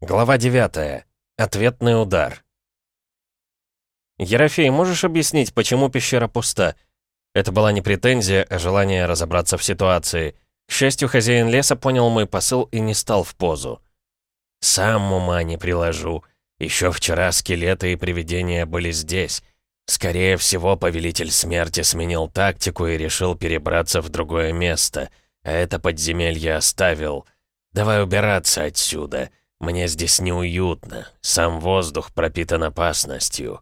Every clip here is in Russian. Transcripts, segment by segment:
Глава 9. Ответный удар. «Ерофей, можешь объяснить, почему пещера пуста?» Это была не претензия, а желание разобраться в ситуации. К счастью, хозяин леса понял мой посыл и не стал в позу. «Сам ума не приложу. Еще вчера скелеты и привидения были здесь. Скорее всего, повелитель смерти сменил тактику и решил перебраться в другое место, а это подземелье оставил. Давай убираться отсюда». Мне здесь неуютно. Сам воздух пропитан опасностью.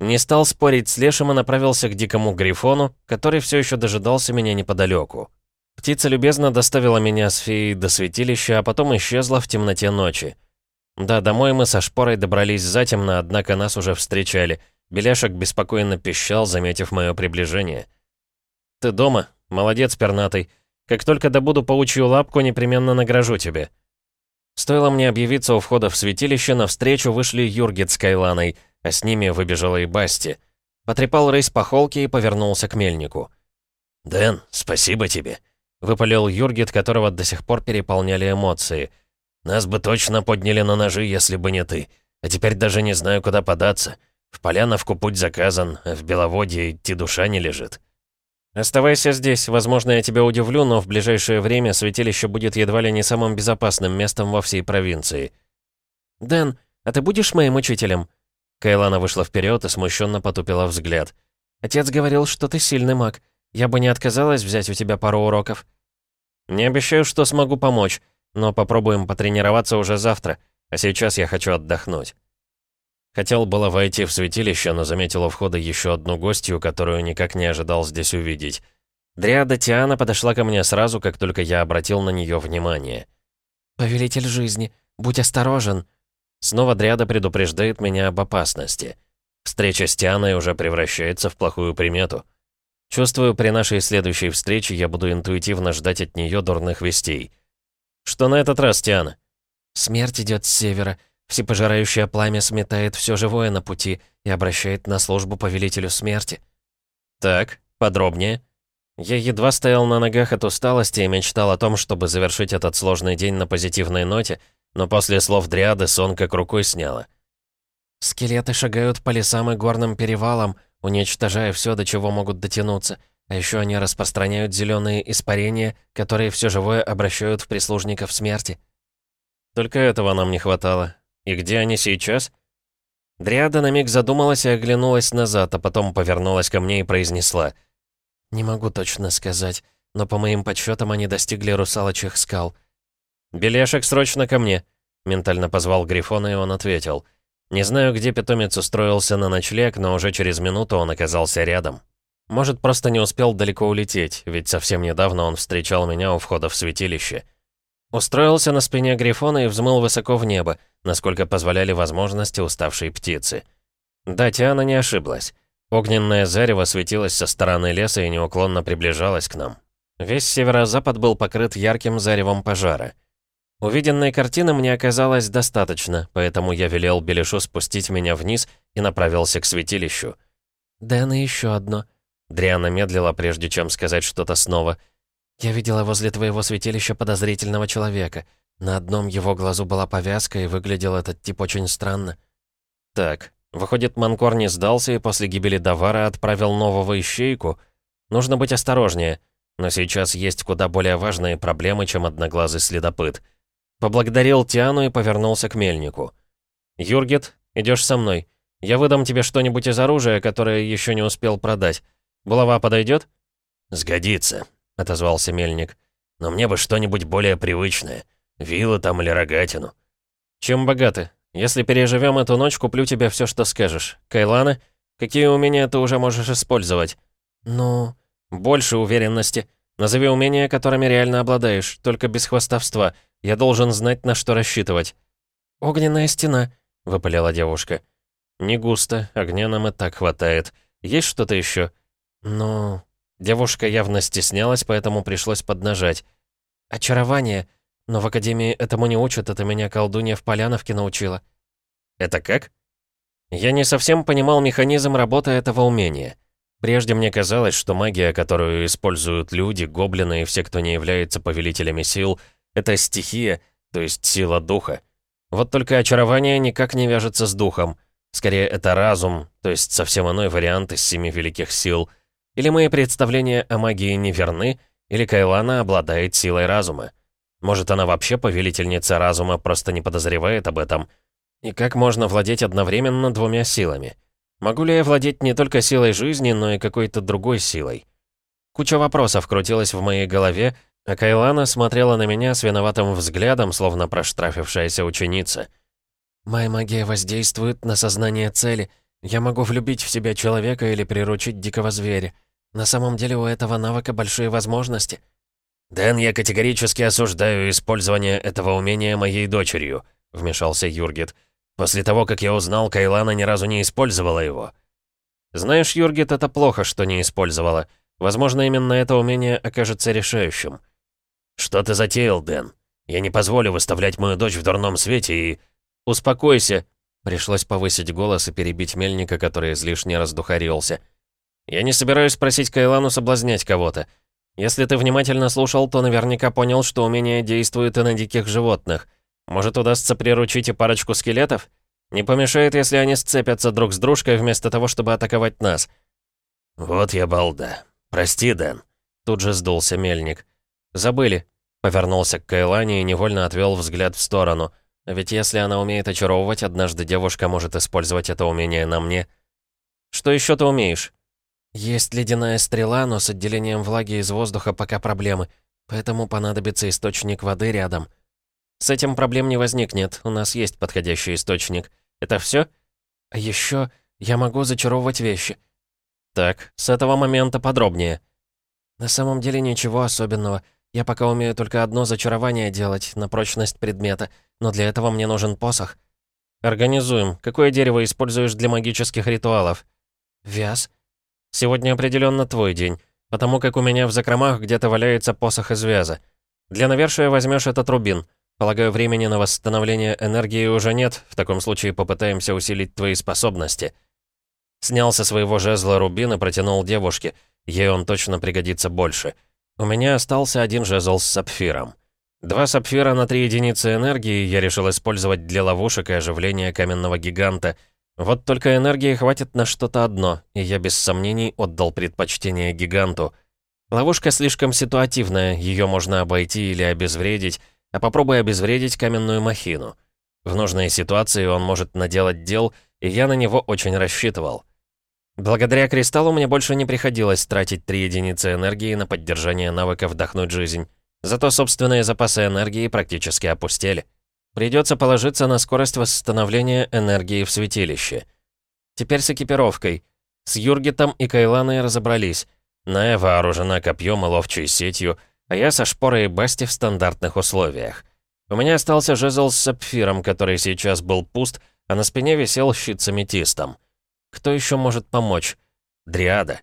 Не стал спорить с Лешим и направился к дикому грифону, который все еще дожидался меня неподалеку. Птица любезно доставила меня с феей до святилища, а потом исчезла в темноте ночи. Да, домой мы со шпорой добрались затемно, однако нас уже встречали. Беляшек беспокойно пищал, заметив мое приближение. «Ты дома? Молодец, пернатый. Как только добуду паучью лапку, непременно награжу тебе». Стоило мне объявиться у входа в святилище, навстречу вышли Юргит с Кайланой, а с ними выбежала и Басти. Потрепал рейс по холке и повернулся к мельнику. «Дэн, спасибо тебе», — выпалил Юргит, которого до сих пор переполняли эмоции. «Нас бы точно подняли на ножи, если бы не ты. А теперь даже не знаю, куда податься. В Поляновку путь заказан, а в Беловодье идти душа не лежит». «Оставайся здесь. Возможно, я тебя удивлю, но в ближайшее время святилище будет едва ли не самым безопасным местом во всей провинции». «Дэн, а ты будешь моим учителем?» Кайлана вышла вперед и смущенно потупила взгляд. «Отец говорил, что ты сильный маг. Я бы не отказалась взять у тебя пару уроков». «Не обещаю, что смогу помочь, но попробуем потренироваться уже завтра, а сейчас я хочу отдохнуть». Хотел было войти в святилище, но заметил у входа еще одну гостью, которую никак не ожидал здесь увидеть. Дриада Тиана подошла ко мне сразу, как только я обратил на нее внимание. «Повелитель жизни, будь осторожен!» Снова Дриада предупреждает меня об опасности. Встреча с Тианой уже превращается в плохую примету. Чувствую, при нашей следующей встрече я буду интуитивно ждать от нее дурных вестей. «Что на этот раз, Тиана?» «Смерть идет с севера. Всепожирающее пламя сметает все живое на пути и обращает на службу повелителю смерти. Так, подробнее. Я едва стоял на ногах от усталости и мечтал о том, чтобы завершить этот сложный день на позитивной ноте, но после слов Дриады сон как рукой сняло. Скелеты шагают по лесам и горным перевалам, уничтожая все, до чего могут дотянуться, а еще они распространяют зеленые испарения, которые все живое обращают в прислужников смерти. Только этого нам не хватало. «И где они сейчас?» Дриада на миг задумалась и оглянулась назад, а потом повернулась ко мне и произнесла. «Не могу точно сказать, но по моим подсчетам они достигли русалочих скал». «Белешек, срочно ко мне!» Ментально позвал Грифона, и он ответил. «Не знаю, где питомец устроился на ночлег, но уже через минуту он оказался рядом. Может, просто не успел далеко улететь, ведь совсем недавно он встречал меня у входа в святилище». Устроился на спине Грифона и взмыл высоко в небо, насколько позволяли возможности уставшей птицы. Да, Тиана не ошиблась. Огненное зарево светилось со стороны леса и неуклонно приближалось к нам. Весь северо-запад был покрыт ярким заревом пожара. Увиденной картины мне оказалось достаточно, поэтому я велел Белишу спустить меня вниз и направился к святилищу. «Дэн, и еще одно». Дриана медлила, прежде чем сказать что-то снова — «Я видела возле твоего святилища подозрительного человека. На одном его глазу была повязка, и выглядел этот тип очень странно». «Так, выходит, Манкор не сдался и после гибели Давара отправил нового ищейку? Нужно быть осторожнее, но сейчас есть куда более важные проблемы, чем одноглазый следопыт». Поблагодарил Тиану и повернулся к мельнику. «Юргет, идешь со мной. Я выдам тебе что-нибудь из оружия, которое еще не успел продать. Булава подойдет?» «Сгодится», — отозвался мельник. «Но мне бы что-нибудь более привычное. Вилы там или рогатину». «Чем богаты? Если переживем эту ночь, куплю тебе все, что скажешь. Кайланы, какие умения ты уже можешь использовать?» «Ну...» «Больше уверенности. Назови умения, которыми реально обладаешь, только без хвастовства. Я должен знать, на что рассчитывать». «Огненная стена», — выпалила девушка. «Не густо, огня нам и так хватает. Есть что-то еще?» «Ну...» Девушка явно стеснялась, поэтому пришлось поднажать. «Очарование. Но в Академии этому не учат, это меня колдунья в Поляновке научила». «Это как?» Я не совсем понимал механизм работы этого умения. Прежде мне казалось, что магия, которую используют люди, гоблины и все, кто не является повелителями сил, это стихия, то есть сила духа. Вот только очарование никак не вяжется с духом. Скорее, это разум, то есть совсем иной вариант из семи великих сил. Или мои представления о магии неверны, или Кайлана обладает силой разума. Может, она вообще повелительница разума, просто не подозревает об этом. И как можно владеть одновременно двумя силами? Могу ли я владеть не только силой жизни, но и какой-то другой силой? Куча вопросов крутилась в моей голове, а Кайлана смотрела на меня с виноватым взглядом, словно проштрафившаяся ученица. «Моя магия воздействует на сознание цели. Я могу влюбить в себя человека или приручить дикого зверя. На самом деле у этого навыка большие возможности». «Дэн, я категорически осуждаю использование этого умения моей дочерью», — вмешался Юргит. «После того, как я узнал, Кайлана ни разу не использовала его». «Знаешь, Юргит, это плохо, что не использовала. Возможно, именно это умение окажется решающим». «Что ты затеял, Дэн? Я не позволю выставлять мою дочь в дурном свете и...» «Успокойся!» Пришлось повысить голос и перебить мельника, который излишне раздухарился. «Я не собираюсь просить Кайлану соблазнять кого-то. Если ты внимательно слушал, то наверняка понял, что умение действует и на диких животных. Может, удастся приручить и парочку скелетов? Не помешает, если они сцепятся друг с дружкой вместо того, чтобы атаковать нас». «Вот я балда. Прости, Дэн». Тут же сдулся мельник. «Забыли». Повернулся к Кайлане и невольно отвел взгляд в сторону. Ведь если она умеет очаровывать, однажды девушка может использовать это умение на мне. «Что еще ты умеешь?» «Есть ледяная стрела, но с отделением влаги из воздуха пока проблемы, поэтому понадобится источник воды рядом». «С этим проблем не возникнет, у нас есть подходящий источник. Это все? А еще я могу зачаровывать вещи». «Так, с этого момента подробнее». «На самом деле ничего особенного. Я пока умею только одно зачарование делать, на прочность предмета, но для этого мне нужен посох». «Организуем. Какое дерево используешь для магических ритуалов?» «Вяз». «Сегодня определенно твой день, потому как у меня в закромах где-то валяется посох из вяза. Для навершия возьмешь этот рубин. Полагаю, времени на восстановление энергии уже нет, в таком случае попытаемся усилить твои способности». Снял со своего жезла рубин и протянул девушке. Ей он точно пригодится больше. У меня остался один жезл с сапфиром. Два сапфира на три единицы энергии я решил использовать для ловушек и оживления каменного гиганта. Вот только энергии хватит на что-то одно, и я без сомнений отдал предпочтение гиганту. Ловушка слишком ситуативная, ее можно обойти или обезвредить, а попробуй обезвредить каменную махину. В нужной ситуации он может наделать дел, и я на него очень рассчитывал. Благодаря кристаллу мне больше не приходилось тратить 3 единицы энергии на поддержание навыка «Вдохнуть жизнь». Зато собственные запасы энергии практически опустели. Придется положиться на скорость восстановления энергии в святилище. Теперь с экипировкой. С Юргитом и Кайланой разобрались. Ная вооружена копьем и ловчей сетью, а я со шпорой и басти в стандартных условиях. У меня остался жезл с сапфиром, который сейчас был пуст, а на спине висел щит с аметистом. Кто еще может помочь? Дриада.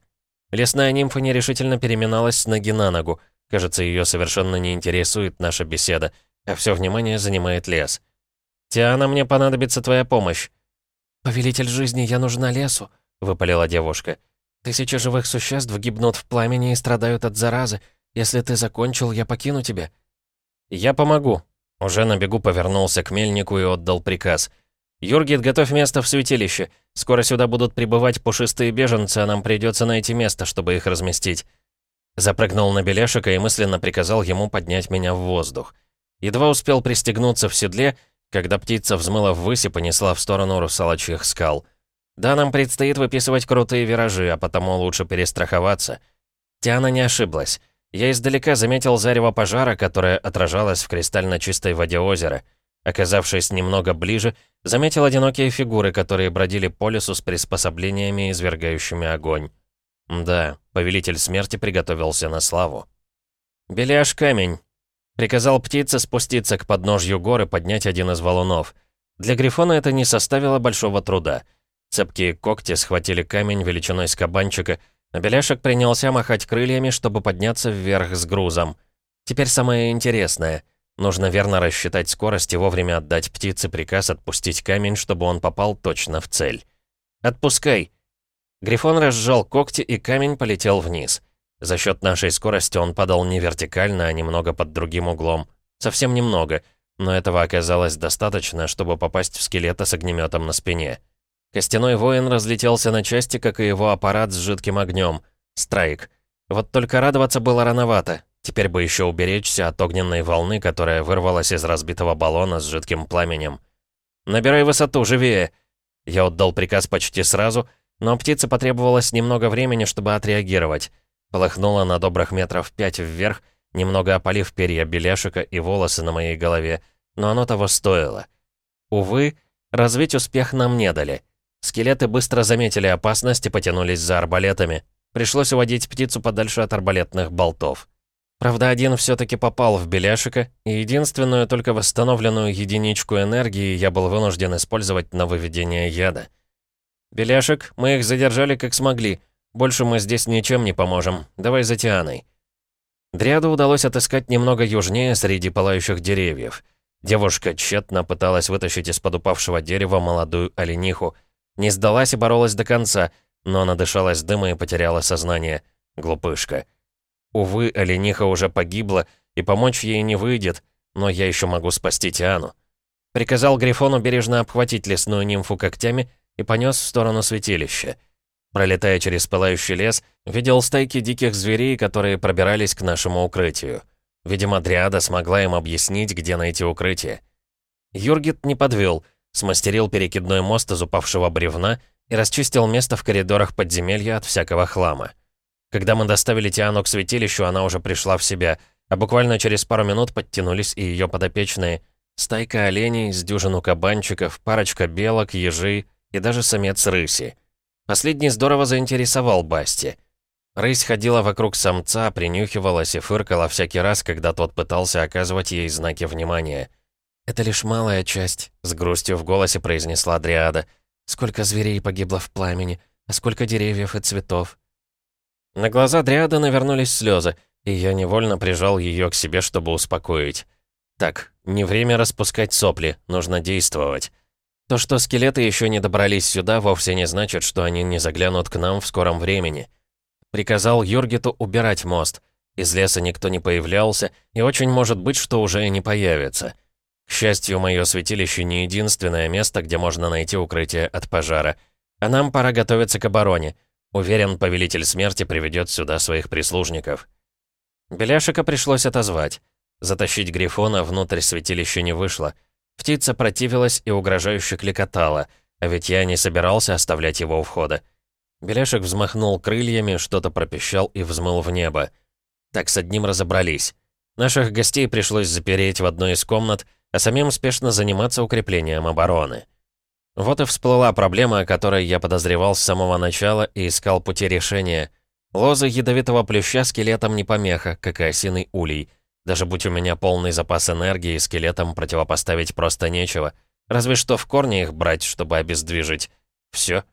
Лесная нимфа нерешительно переминалась с ноги на ногу. Кажется, ее совершенно не интересует наша беседа, а все внимание занимает лес. «Тиана, мне понадобится твоя помощь». «Повелитель жизни, я нужна лесу», — выпалила девушка. «Тысячи живых существ гибнут в пламени и страдают от заразы. Если ты закончил, я покину тебя». «Я помогу». Уже на бегу повернулся к мельнику и отдал приказ — «Юргит, готовь место в святилище. Скоро сюда будут прибывать пушистые беженцы, а нам придется найти место, чтобы их разместить». Запрыгнул на беляшика и мысленно приказал ему поднять меня в воздух. Едва успел пристегнуться в седле, когда птица взмыла ввысь и понесла в сторону русалочьих скал. Да, нам предстоит выписывать крутые виражи, а потому лучше перестраховаться. Тиана не ошиблась. Я издалека заметил зарево пожара, которое отражалось в кристально чистой воде озера — Оказавшись немного ближе, заметил одинокие фигуры, которые бродили по лесу с приспособлениями, извергающими огонь. Да, повелитель смерти приготовился на славу. «Беляш камень!» Приказал птице спуститься к подножью горы, поднять один из валунов. Для Грифона это не составило большого труда. Цепкие когти схватили камень величиной с кабанчика, а Беляшек принялся махать крыльями, чтобы подняться вверх с грузом. Теперь самое интересное — Нужно верно рассчитать скорость и вовремя отдать птице приказ отпустить камень, чтобы он попал точно в цель. «Отпускай!» Грифон разжал когти, и камень полетел вниз. За счет нашей скорости он падал не вертикально, а немного под другим углом. Совсем немного. но этого оказалось достаточно, чтобы попасть в скелета с огнеметом на спине. Костяной воин разлетелся на части, как и его аппарат с жидким огнем. Страйк. Вот только радоваться было рановато. Теперь бы еще уберечься от огненной волны, которая вырвалась из разбитого баллона с жидким пламенем. «Набирай высоту, живее!» Я отдал приказ почти сразу, но птице потребовалось немного времени, чтобы отреагировать. Полыхнула на добрых метров пять вверх, немного опалив перья беляшика и волосы на моей голове, но оно того стоило. Увы, развить успех нам не дали. Скелеты быстро заметили опасность и потянулись за арбалетами. Пришлось уводить птицу подальше от арбалетных болтов. Правда, один все-таки попал в беляшика, и единственную только восстановленную единичку энергии я был вынужден использовать на выведение яда. «Беляшек, мы их задержали как смогли. Больше мы здесь ничем не поможем. Давай за Тианой». Дриаду удалось отыскать немного южнее среди пылающих деревьев. Девушка тщетно пыталась вытащить из-под упавшего дерева молодую олениху. Не сдалась и боролась до конца, но она дышалась дыма и потеряла сознание. Глупышка. Увы, олениха уже погибла, и помочь ей не выйдет, но я еще могу спасти Тиану. Приказал Грифону бережно обхватить лесную нимфу когтями и понес в сторону святилища. Пролетая через пылающий лес, видел стайки диких зверей, которые пробирались к нашему укрытию. Видимо, Дриада смогла им объяснить, где найти укрытие. Юргит не подвел, смастерил перекидной мост из упавшего бревна и расчистил место в коридорах подземелья от всякого хлама. Когда мы доставили Тиану к святилищу, она уже пришла в себя, а буквально через пару минут подтянулись и ее подопечные. Стайка оленей, с дюжину кабанчиков, парочка белок, ежи и даже самец рыси. Последний здорово заинтересовал Басти. Рысь ходила вокруг самца, принюхивалась и фыркала всякий раз, когда тот пытался оказывать ей знаки внимания. «Это лишь малая часть», — с грустью в голосе произнесла Дриада. «Сколько зверей погибло в пламени, а сколько деревьев и цветов». На глаза Дриады навернулись слезы, и я невольно прижал ее к себе, чтобы успокоить. Так, не время распускать сопли, нужно действовать. То, что скелеты еще не добрались сюда, вовсе не значит, что они не заглянут к нам в скором времени. Приказал Юргиту убирать мост. Из леса никто не появлялся, и очень может быть, что уже и не появится. К счастью, мое святилище не единственное место, где можно найти укрытие от пожара. А нам пора готовиться к обороне. Уверен, повелитель смерти приведет сюда своих прислужников. Беляшика пришлось отозвать. Затащить Грифона внутрь святилища не вышло. Птица противилась и угрожающе кликотала, а ведь я не собирался оставлять его у входа. Беляшек взмахнул крыльями, что-то пропищал и взмыл в небо. Так с одним разобрались. Наших гостей пришлось запереть в одной из комнат, а самим спешно заниматься укреплением обороны. Вот и всплыла проблема, о которой я подозревал с самого начала и искал пути решения. Лозы ядовитого плюща скелетом не помеха, как и осиный улей. Даже будь у меня полный запас энергии, скелетам противопоставить просто нечего. Разве что в корне их брать, чтобы обездвижить. Все.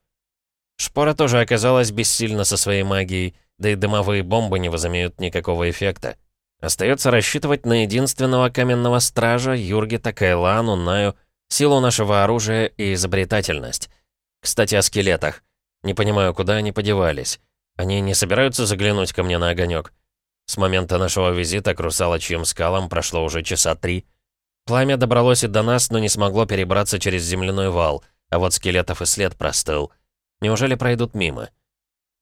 Шпора тоже оказалась бессильна со своей магией, да и дымовые бомбы не возымеют никакого эффекта. Остается рассчитывать на единственного каменного стража, Юргита, Кайлану, Наю силу нашего оружия и изобретательность. Кстати, о скелетах. Не понимаю, куда они подевались. Они не собираются заглянуть ко мне на огонек. С момента нашего визита к русалочьим скалам прошло уже часа три. Пламя добралось и до нас, но не смогло перебраться через земляной вал, а вот скелетов и след простыл. Неужели пройдут мимо?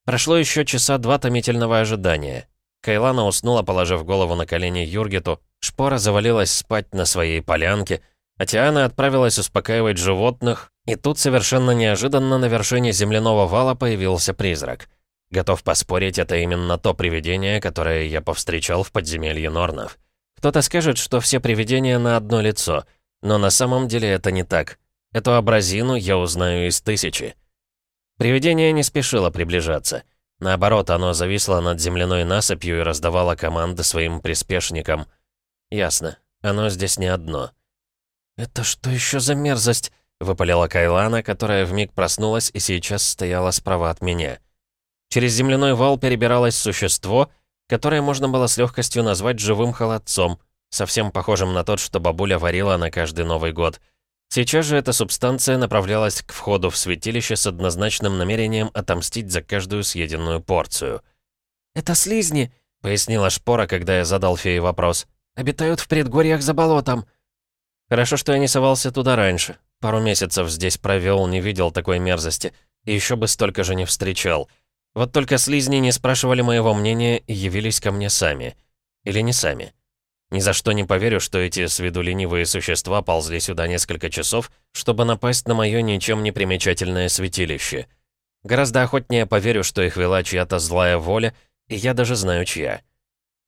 Прошло еще часа два томительного ожидания. Кайлана уснула, положив голову на колени Юргиту, Шпора завалилась спать на своей полянке, а Тиана отправилась успокаивать животных, и тут совершенно неожиданно на вершине земляного вала появился призрак. Готов поспорить, это именно то привидение, которое я повстречал в подземелье Норнов. Кто-то скажет, что все привидения на одно лицо, но на самом деле это не так. Эту образину я узнаю из тысячи. Привидение не спешило приближаться. Наоборот, оно зависло над земляной насыпью и раздавало команды своим приспешникам. Ясно, оно здесь не одно. «Это что еще за мерзость?» — выпалила Кайлана, которая вмиг проснулась и сейчас стояла справа от меня. Через земляной вал перебиралось существо, которое можно было с легкостью назвать живым холодцом, совсем похожим на тот, что бабуля варила на каждый Новый год. Сейчас же эта субстанция направлялась к входу в святилище с однозначным намерением отомстить за каждую съеденную порцию. «Это слизни», — пояснила Шпора, когда я задал фее вопрос. «Обитают в предгорьях за болотом». Хорошо, что я не совался туда раньше. Пару месяцев здесь провел, не видел такой мерзости. И еще бы столько же не встречал. Вот только слизни не спрашивали моего мнения и явились ко мне сами. Или не сами. Ни за что не поверю, что эти с виду ленивые существа ползли сюда несколько часов, чтобы напасть на мое ничем не примечательное святилище. Гораздо охотнее поверю, что их вела чья-то злая воля, и я даже знаю чья.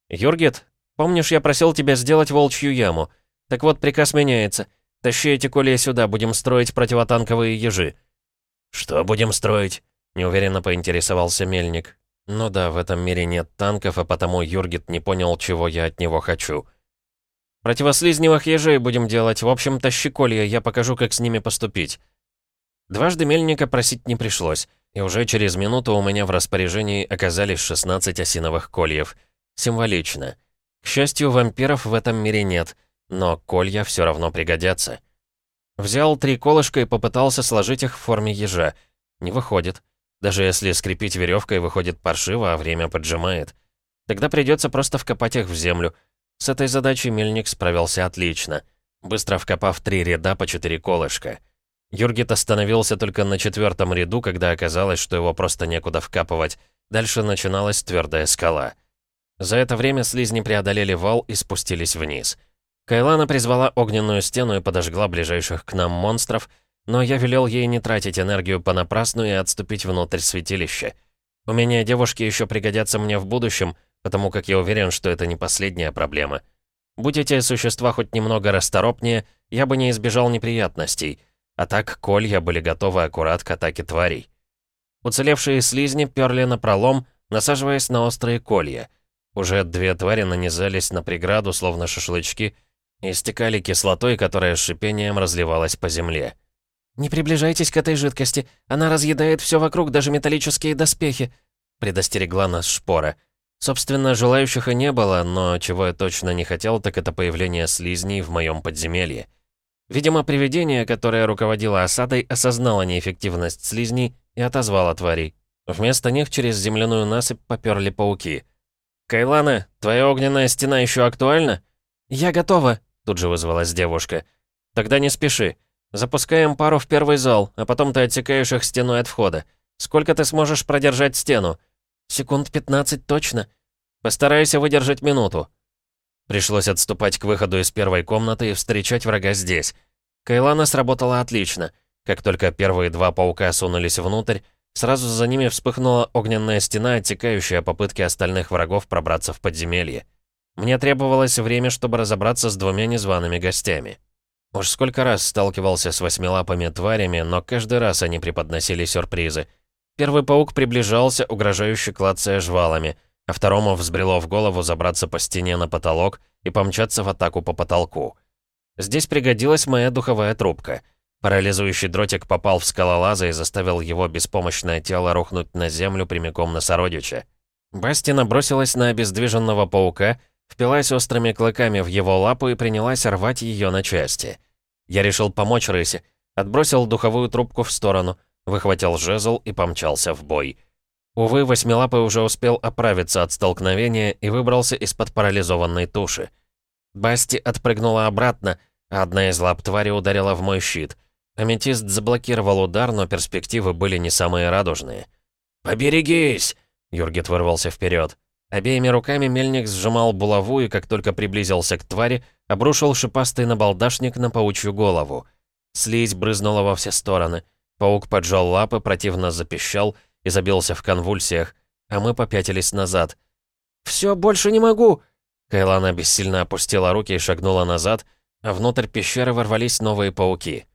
«Юргит, помнишь, я просил тебя сделать волчью яму? Так вот, приказ меняется. Тащи эти колья сюда, будем строить противотанковые ежи». «Что будем строить?» — неуверенно поинтересовался Мельник. «Ну да, в этом мире нет танков, а потому Юргит не понял, чего я от него хочу». Противослизневых ежей будем делать. В общем, тащи колья, я покажу, как с ними поступить». Дважды мельника просить не пришлось, и уже через минуту у меня в распоряжении оказались 16 осиновых кольев. Символично. К счастью, вампиров в этом мире нет, но колья все равно пригодятся. Взял три колышка и попытался сложить их в форме ежа. Не выходит. Даже если скрепить веревкой, выходит паршиво, а время поджимает. Тогда придется просто вкопать их в землю — с этой задачей мельник справился отлично, быстро вкопав три ряда по четыре колышка. Юргит остановился только на четвертом ряду, когда оказалось, что его просто некуда вкапывать. Дальше начиналась твердая скала. За это время слизни преодолели вал и спустились вниз. Кайлана призвала огненную стену и подожгла ближайших к нам монстров, но я велел ей не тратить энергию понапрасну и отступить внутрь святилища. Умения девушки еще пригодятся мне в будущем — потому как я уверен, что это не последняя проблема. Будь эти существа хоть немного расторопнее, я бы не избежал неприятностей, а так колья были готовы аккурат к атаке тварей. Уцелевшие слизни перли на пролом, насаживаясь на острые колья. Уже две твари нанизались на преграду, словно шашлычки, и стекали кислотой, которая с шипением разливалась по земле. «Не приближайтесь к этой жидкости, она разъедает все вокруг, даже металлические доспехи», предостерегла нас шпора. Собственно, желающих и не было, но чего я точно не хотел, так это появление слизней в моем подземелье. Видимо, привидение, которое руководило осадой, осознало неэффективность слизней и отозвало тварей. Вместо них через земляную насыпь поперли пауки. «Кайлана, твоя огненная стена еще актуальна?» «Я готова», — тут же вызвалась девушка. «Тогда не спеши. Запускаем пару в первый зал, а потом ты отсекаешь их стеной от входа. Сколько ты сможешь продержать стену?» «Секунд пятнадцать точно». «Постарайся выдержать минуту». Пришлось отступать к выходу из первой комнаты и встречать врага здесь. Кайлана сработала отлично. Как только первые два паука сунулись внутрь, сразу за ними вспыхнула огненная стена, отсекающая попытки остальных врагов пробраться в подземелье. Мне требовалось время, чтобы разобраться с двумя незваными гостями. Уж сколько раз сталкивался с восьмилапыми тварями, но каждый раз они преподносили сюрпризы — Первый паук приближался, угрожающе клацая жвалами, а второму взбрело в голову забраться по стене на потолок и помчаться в атаку по потолку. Здесь пригодилась моя духовая трубка. Парализующий дротик попал в скалолаза и заставил его беспомощное тело рухнуть на землю прямиком на сородича. Бастина бросилась на обездвиженного паука, впилась острыми клыками в его лапу и принялась рвать ее на части. Я решил помочь рысе, отбросил духовую трубку в сторону — выхватил жезл и помчался в бой. Увы, Восьмилапый уже успел оправиться от столкновения и выбрался из-под парализованной туши. Басти отпрыгнула обратно, а одна из лап твари ударила в мой щит. Аметист заблокировал удар, но перспективы были не самые радужные. «Поберегись!» Юргит вырвался вперед. Обеими руками мельник сжимал булаву и, как только приблизился к твари, обрушил шипастый набалдашник на паучью голову. Слизь брызнула во все стороны. Паук поджал лапы, противно запищал и забился в конвульсиях, а мы попятились назад. «Все, больше не могу!» Кайлана бессильно опустила руки и шагнула назад, а внутрь пещеры ворвались новые пауки.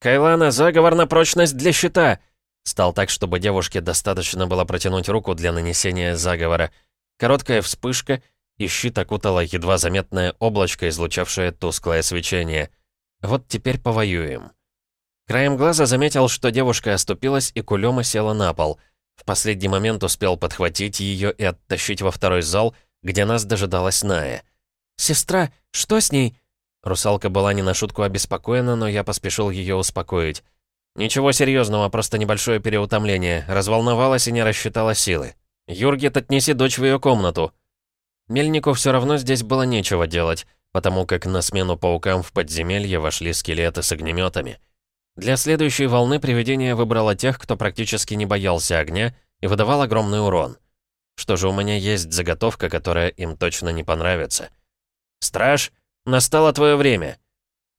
«Кайлана, заговор на прочность для щита!» Стал так, чтобы девушке достаточно было протянуть руку для нанесения заговора. Короткая вспышка, и щит окутало едва заметное облачко, излучавшее тусклое свечение. Вот теперь повоюем. Краем глаза заметил, что девушка оступилась и кулема села на пол. В последний момент успел подхватить ее и оттащить во второй зал, где нас дожидалась Ная. «Сестра, что с ней?» Русалка была не на шутку обеспокоена, но я поспешил ее успокоить. «Ничего серьезного, просто небольшое переутомление. Разволновалась и не рассчитала силы. Юргит, отнеси дочь в ее комнату». Мельнику все равно здесь было нечего делать, потому как на смену паукам в подземелье вошли скелеты с огнеметами. Для следующей волны привидение выбрало тех, кто практически не боялся огня и выдавал огромный урон. Что же, у меня есть заготовка, которая им точно не понравится. «Страж, настало твое время!»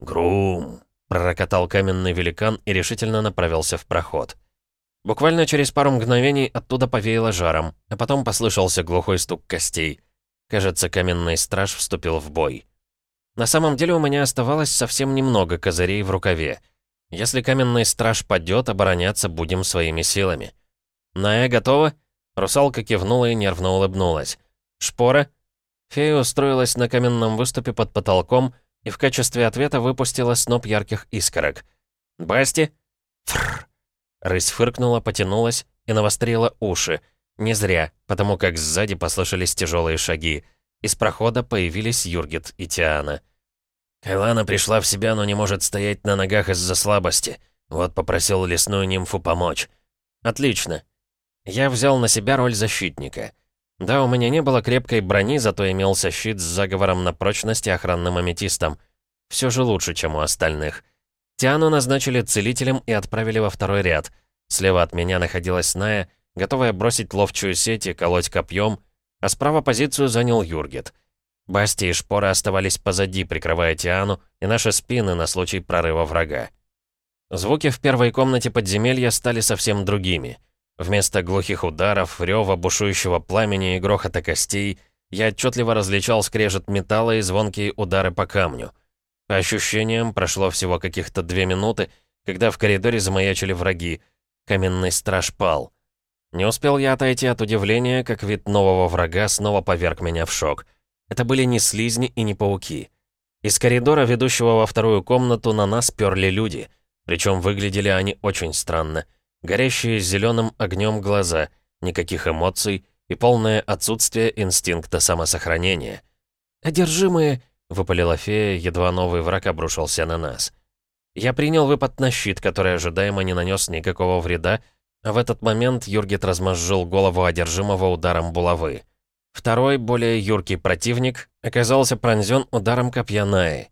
«Грум!» — пророкотал каменный великан и решительно направился в проход. Буквально через пару мгновений оттуда повеяло жаром, а потом послышался глухой стук костей. Кажется, каменный страж вступил в бой. На самом деле у меня оставалось совсем немного козырей в рукаве. Если каменный страж падет, обороняться будем своими силами. Ная готова? Русалка кивнула и нервно улыбнулась. Шпора? Фея устроилась на каменном выступе под потолком и в качестве ответа выпустила сноп ярких искорок. «Басти?» Фррр. Рысь фыркнула, потянулась и навострила уши. Не зря, потому как сзади послышались тяжелые шаги. Из прохода появились Юргит и Тиана. Кайлана пришла в себя, но не может стоять на ногах из-за слабости. Вот попросил лесную нимфу помочь. Отлично. Я взял на себя роль защитника. Да, у меня не было крепкой брони, зато имелся щит с заговором на прочность и охранным аметистом. Все же лучше, чем у остальных. Тиану назначили целителем и отправили во второй ряд. Слева от меня находилась Ная, готовая бросить ловчую сеть и колоть копьем, а справа позицию занял Юргит. Басти и Шпоры оставались позади, прикрывая Тиану и наши спины на случай прорыва врага. Звуки в первой комнате подземелья стали совсем другими. Вместо глухих ударов, рева бушующего пламени и грохота костей, я отчетливо различал скрежет металла и звонкие удары по камню. По ощущениям, прошло всего каких-то две минуты, когда в коридоре замаячили враги. Каменный страж пал. Не успел я отойти от удивления, как вид нового врага снова поверг меня в шок. Это были не слизни и не пауки. Из коридора, ведущего во вторую комнату, на нас перли люди. Причем выглядели они очень странно. Горящие зеленым огнем глаза, никаких эмоций и полное отсутствие инстинкта самосохранения. «Одержимые!» Выпалила фея, едва новый враг обрушился на нас. Я принял выпад на щит, который ожидаемо не нанес никакого вреда, а в этот момент Юргит размозжил голову одержимого ударом булавы. Второй, более юркий противник, оказался пронзен ударом копья Наи.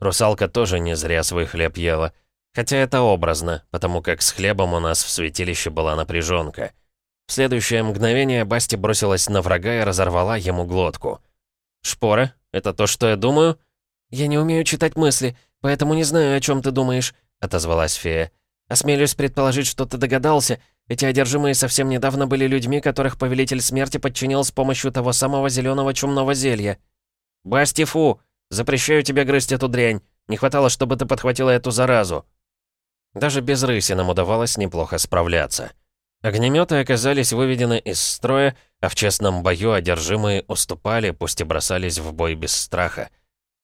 Русалка тоже не зря свой хлеб ела. Хотя это образно, потому как с хлебом у нас в святилище была напряженка. В следующее мгновение Басти бросилась на врага и разорвала ему глотку. «Шпора, это то, что я думаю?» «Я не умею читать мысли, поэтому не знаю, о чем ты думаешь», — отозвалась фея. «Осмелюсь предположить, что ты догадался. Эти одержимые совсем недавно были людьми, которых Повелитель Смерти подчинил с помощью того самого зеленого чумного зелья». «Бастифу! Запрещаю тебе грызть эту дрянь. Не хватало, чтобы ты подхватила эту заразу». Даже без рыси нам удавалось неплохо справляться. Огнеметы оказались выведены из строя, а в честном бою одержимые уступали, пусть и бросались в бой без страха.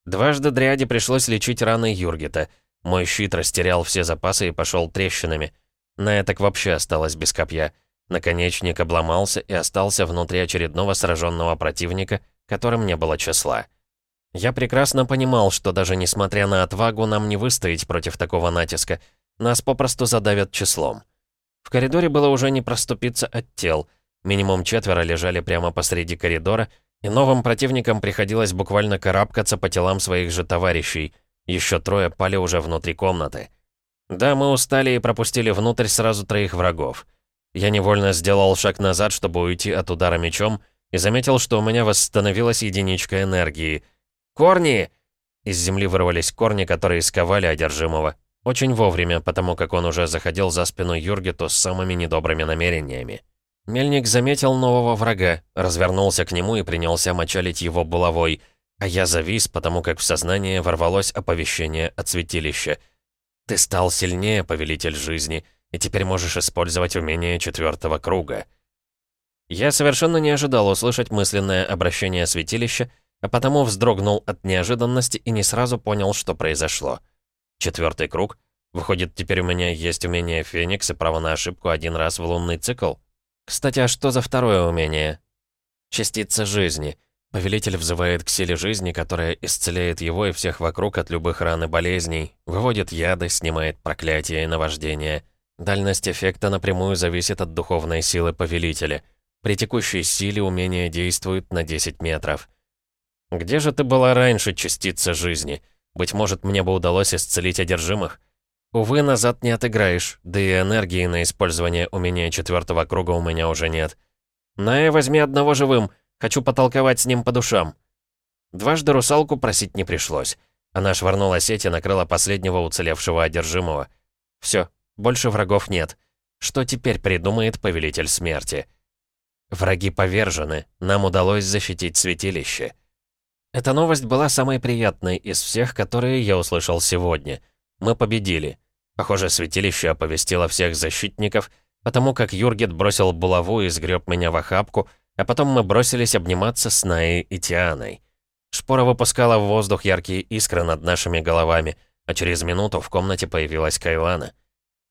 Дважды дряде пришлось лечить раны Юргита. Мой щит растерял все запасы и пошел трещинами. На это вообще осталось без копья. Наконечник обломался и остался внутри очередного сраженного противника, которым не было числа. Я прекрасно понимал, что даже несмотря на отвагу, нам не выстоять против такого натиска. Нас попросту задавят числом. В коридоре было уже не проступиться от тел. Минимум четверо лежали прямо посреди коридора, и новым противникам приходилось буквально карабкаться по телам своих же товарищей. Еще трое пали уже внутри комнаты. Да, мы устали и пропустили внутрь сразу троих врагов. Я невольно сделал шаг назад, чтобы уйти от удара мечом, и заметил, что у меня восстановилась единичка энергии. «Корни!» Из земли вырвались корни, которые сковали одержимого. Очень вовремя, потому как он уже заходил за спину Юргиту с самыми недобрыми намерениями. Мельник заметил нового врага, развернулся к нему и принялся мочалить его булавой, а я завис, потому как в сознание ворвалось оповещение от святилища. «Ты стал сильнее, повелитель жизни, и теперь можешь использовать умение четвертого круга». Я совершенно не ожидал услышать мысленное обращение святилища, а потому вздрогнул от неожиданности и не сразу понял, что произошло. Четвертый круг. Выходит, теперь у меня есть умение Феникс и право на ошибку один раз в лунный цикл? Кстати, а что за второе умение? Частица жизни. Повелитель взывает к силе жизни, которая исцеляет его и всех вокруг от любых ран и болезней, выводит яды, снимает проклятия и наваждения. Дальность эффекта напрямую зависит от духовной силы повелителя. При текущей силе умение действует на 10 метров. Где же ты была раньше, частица жизни? Быть может, мне бы удалось исцелить одержимых? Увы, назад не отыграешь, да и энергии на использование умения четвертого круга у меня уже нет. Ная, возьми одного живым, хочу потолковать с ним по душам. Дважды русалку просить не пришлось. Она швырнула сеть и накрыла последнего уцелевшего одержимого. Все, больше врагов нет. Что теперь придумает Повелитель Смерти? Враги повержены, нам удалось защитить святилище. Эта новость была самой приятной из всех, которые я услышал сегодня. Мы победили. Похоже, святилище оповестило всех защитников, потому как Юргет бросил булаву и сгреб меня в охапку, а потом мы бросились обниматься с Наей и Тианой. Шпора выпускала в воздух яркие искры над нашими головами, а через минуту в комнате появилась Кайлана.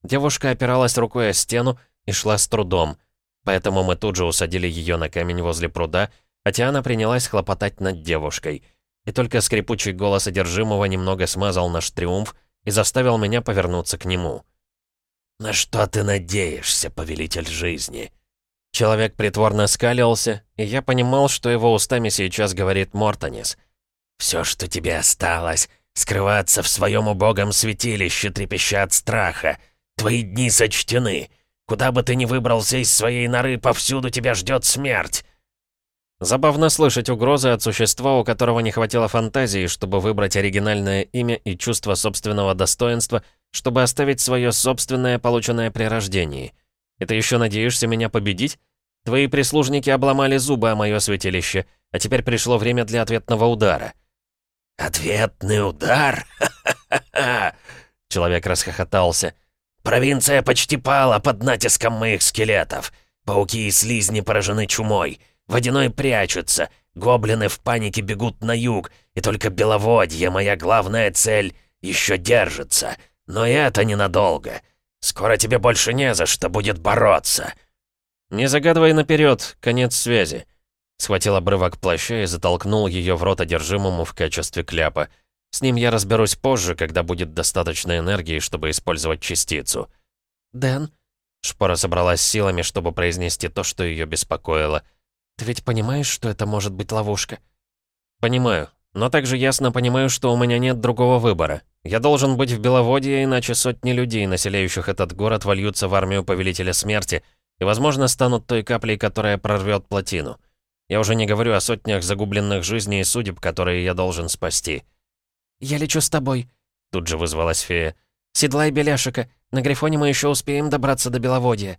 Девушка опиралась рукой о стену и шла с трудом, поэтому мы тут же усадили ее на камень возле пруда, а Тиана принялась хлопотать над девушкой. И только скрипучий голос одержимого немного смазал наш триумф и заставил меня повернуться к нему. «На что ты надеешься, повелитель жизни?» Человек притворно скалился, и я понимал, что его устами сейчас говорит Мортонис. «Все, что тебе осталось, скрываться в своем убогом святилище, трепеща от страха. Твои дни сочтены. Куда бы ты ни выбрался из своей норы, повсюду тебя ждет смерть». Забавно слышать угрозы от существа, у которого не хватило фантазии, чтобы выбрать оригинальное имя и чувство собственного достоинства, чтобы оставить свое собственное, полученное при рождении. И ты еще надеешься меня победить? Твои прислужники обломали зубы о мое святилище, а теперь пришло время для ответного удара». «Ответный удар? Ха-ха-ха!» Человек расхохотался. «Провинция почти пала под натиском моих скелетов. Пауки и слизни поражены чумой. Водяной прячутся. Гоблины в панике бегут на юг. И только Беловодье, моя главная цель, еще держится. Но и это ненадолго. Скоро тебе больше не за что будет бороться». «Не загадывай наперед, конец связи». Схватил обрывок плаща и затолкнул ее в рот одержимому в качестве кляпа. С ним я разберусь позже, когда будет достаточно энергии, чтобы использовать частицу. «Дэн?» Шпора собралась силами, чтобы произнести то, что ее беспокоило. «Ты ведь понимаешь, что это может быть ловушка?» «Понимаю. Но также ясно понимаю, что у меня нет другого выбора. Я должен быть в Беловодье, иначе сотни людей, населяющих этот город, вольются в армию Повелителя Смерти и, возможно, станут той каплей, которая прорвет плотину. Я уже не говорю о сотнях загубленных жизней и судеб, которые я должен спасти». «Я лечу с тобой», — тут же вызвалась фея. «Седлай Беляшика. На Грифоне мы еще успеем добраться до Беловодья».